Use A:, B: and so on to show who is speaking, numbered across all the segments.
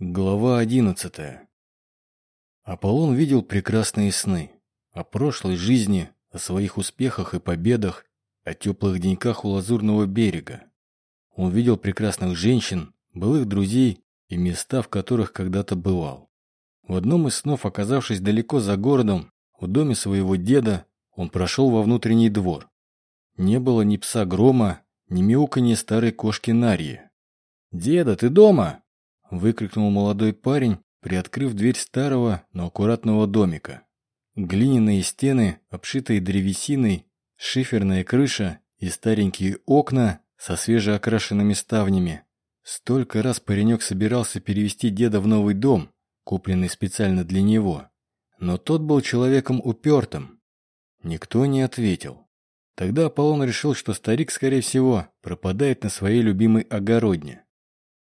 A: Глава одиннадцатая. Аполлон видел прекрасные сны. О прошлой жизни, о своих успехах и победах, о теплых деньках у Лазурного берега. Он видел прекрасных женщин, былых друзей и места, в которых когда-то бывал. В одном из снов, оказавшись далеко за городом, в доме своего деда, он прошел во внутренний двор. Не было ни пса грома, ни мяуканья старой кошки Нарии. «Деда, ты дома?» Выкрикнул молодой парень, приоткрыв дверь старого, но аккуратного домика. Глиняные стены, обшитые древесиной, шиферная крыша и старенькие окна со свежеокрашенными ставнями. Столько раз паренек собирался перевести деда в новый дом, купленный специально для него. Но тот был человеком упертым. Никто не ответил. Тогда Аполлон решил, что старик, скорее всего, пропадает на своей любимой огородне.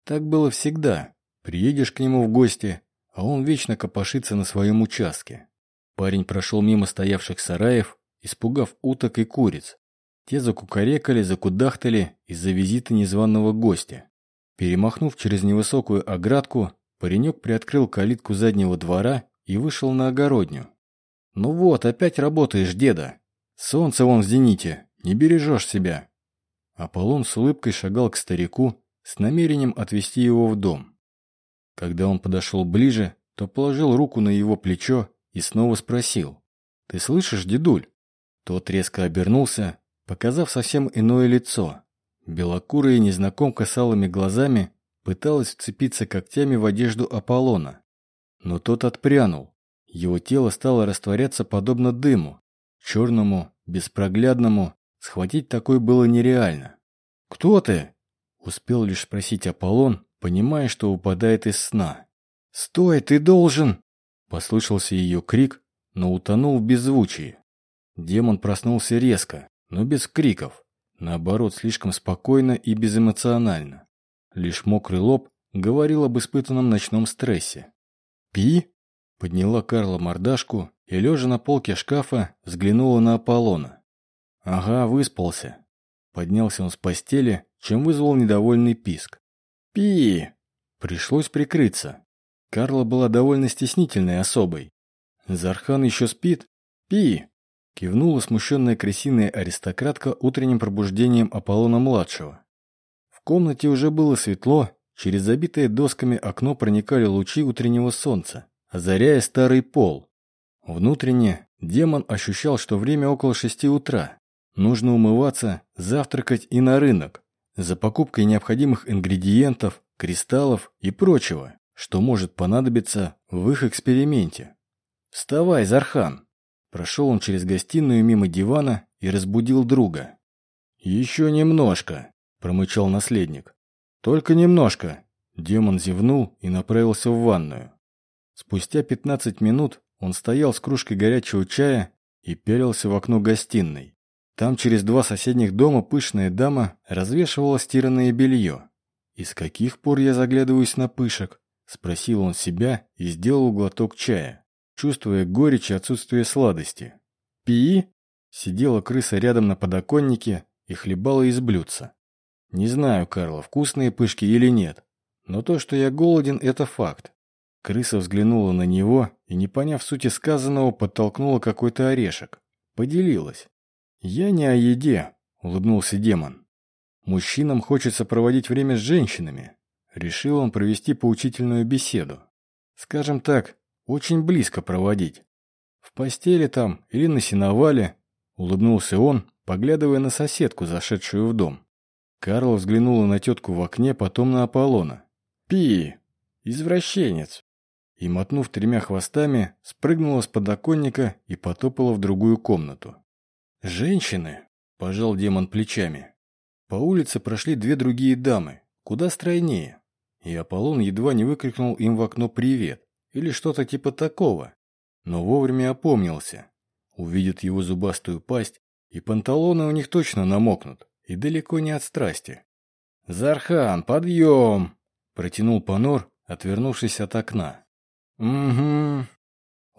A: Так было всегда, Приедешь к нему в гости, а он вечно копошится на своем участке. Парень прошел мимо стоявших сараев, испугав уток и куриц. Те закукарекали, закудахтали из-за визита незваного гостя. Перемахнув через невысокую оградку, паренек приоткрыл калитку заднего двора и вышел на огородню. «Ну вот, опять работаешь, деда. Солнце вон в зените, не бережешь себя». Аполлон с улыбкой шагал к старику с намерением отвезти его в дом. Когда он подошел ближе, то положил руку на его плечо и снова спросил. «Ты слышишь, дедуль?» Тот резко обернулся, показав совсем иное лицо. Белокурая незнакомка с алыми глазами пыталась вцепиться когтями в одежду Аполлона. Но тот отпрянул. Его тело стало растворяться подобно дыму. Черному, беспроглядному, схватить такой было нереально. «Кто ты?» Успел лишь спросить Аполлон, понимая, что упадает из сна. «Стой, ты должен!» Послышался ее крик, но утонул в беззвучии. Демон проснулся резко, но без криков. Наоборот, слишком спокойно и безэмоционально. Лишь мокрый лоб говорил об испытанном ночном стрессе. «Пи?» Подняла Карла мордашку и, лежа на полке шкафа, взглянула на Аполлона. «Ага, выспался». Поднялся он с постели, чем вызвал недовольный писк. «Пи!» Пришлось прикрыться. Карла была довольно стеснительной особой. «Зархан еще спит?» «Пи!» Кивнула смущенная крысиная аристократка утренним пробуждением Аполлона-младшего. В комнате уже было светло, через забитое досками окно проникали лучи утреннего солнца, озаряя старый пол. Внутренне демон ощущал, что время около шести утра. Нужно умываться, завтракать и на рынок за покупкой необходимых ингредиентов, кристаллов и прочего, что может понадобиться в их эксперименте. «Вставай, Зархан!» Прошел он через гостиную мимо дивана и разбудил друга. «Еще немножко», – промычал наследник. «Только немножко». Демон зевнул и направился в ванную. Спустя пятнадцать минут он стоял с кружкой горячего чая и пялился в окно гостиной. Там через два соседних дома пышная дама развешивала стиранное белье. «Из каких пор я заглядываюсь на пышек?» – спросил он себя и сделал глоток чая, чувствуя горечь и отсутствие сладости. «Пи?» – сидела крыса рядом на подоконнике и хлебала из блюдца. «Не знаю, Карла, вкусные пышки или нет, но то, что я голоден, это факт». Крыса взглянула на него и, не поняв сути сказанного, подтолкнула какой-то орешек. Поделилась. «Я не о еде», — улыбнулся демон. «Мужчинам хочется проводить время с женщинами». Решил он провести поучительную беседу. Скажем так, очень близко проводить. В постели там или на сеновале, улыбнулся он, поглядывая на соседку, зашедшую в дом. Карл взглянула на тетку в окне, потом на Аполлона. «Пи! Извращенец!» И, мотнув тремя хвостами, спрыгнула с подоконника и потопала в другую комнату. «Женщины?» – пожал демон плечами. По улице прошли две другие дамы, куда стройнее. И Аполлон едва не выкрикнул им в окно «Привет» или что-то типа такого. Но вовремя опомнился. Увидят его зубастую пасть, и панталоны у них точно намокнут, и далеко не от страсти. «Зархан, подъем!» – протянул Панор, отвернувшись от окна. «Угу.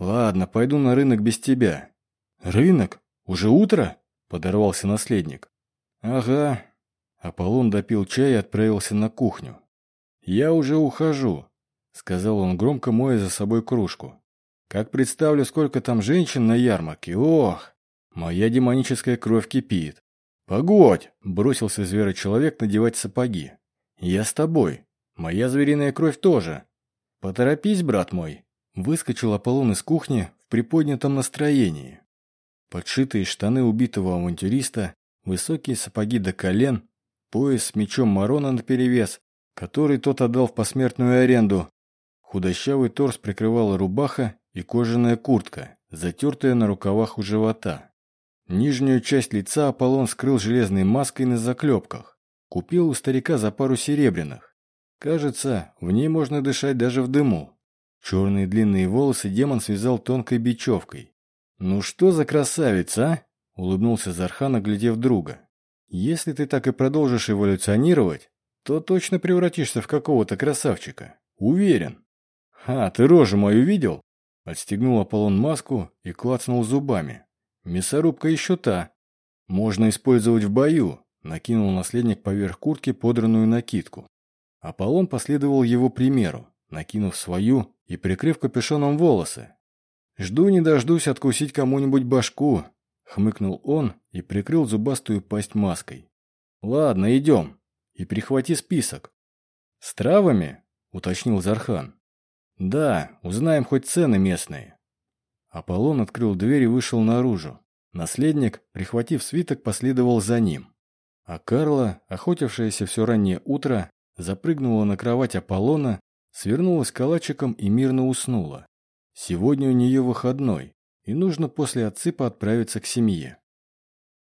A: Ладно, пойду на рынок без тебя». «Рынок? «Уже утро?» – подорвался наследник. «Ага». Аполлон допил чай и отправился на кухню. «Я уже ухожу. сказал он громко, моя за собой кружку. «Как представлю, сколько там женщин на ярмарке, ох! Моя демоническая кровь кипит!» «Погодь!» – бросился зверочеловек надевать сапоги. «Я с тобой. Моя звериная кровь тоже. Поторопись, брат мой!» Выскочил Аполлон из кухни в приподнятом настроении. Подшитые штаны убитого авантюриста, высокие сапоги до колен, пояс с мечом Марона наперевес, который тот отдал в посмертную аренду. Худощавый торс прикрывала рубаха и кожаная куртка, затертая на рукавах у живота. Нижнюю часть лица Аполлон скрыл железной маской на заклепках. Купил у старика за пару серебряных. Кажется, в ней можно дышать даже в дыму. Черные длинные волосы демон связал тонкой бечевкой. «Ну что за красавица, а?» — улыбнулся Зархан, оглядев друга. «Если ты так и продолжишь эволюционировать, то точно превратишься в какого-то красавчика. Уверен». «А, ты рожу мою видел?» Отстегнул Аполлон маску и клацнул зубами. «Мясорубка еще та. Можно использовать в бою», накинул наследник поверх куртки подранную накидку. Аполлон последовал его примеру, накинув свою и прикрыв капюшоном волосы. «Жду не дождусь откусить кому-нибудь башку», — хмыкнул он и прикрыл зубастую пасть маской. «Ладно, идем. И прихвати список». «С травами?» — уточнил Зархан. «Да, узнаем хоть цены местные». Аполлон открыл дверь и вышел наружу. Наследник, прихватив свиток, последовал за ним. А Карла, охотившаяся все раннее утро, запрыгнула на кровать Аполлона, свернулась калачиком и мирно уснула. Сегодня у нее выходной, и нужно после отсыпа отправиться к семье.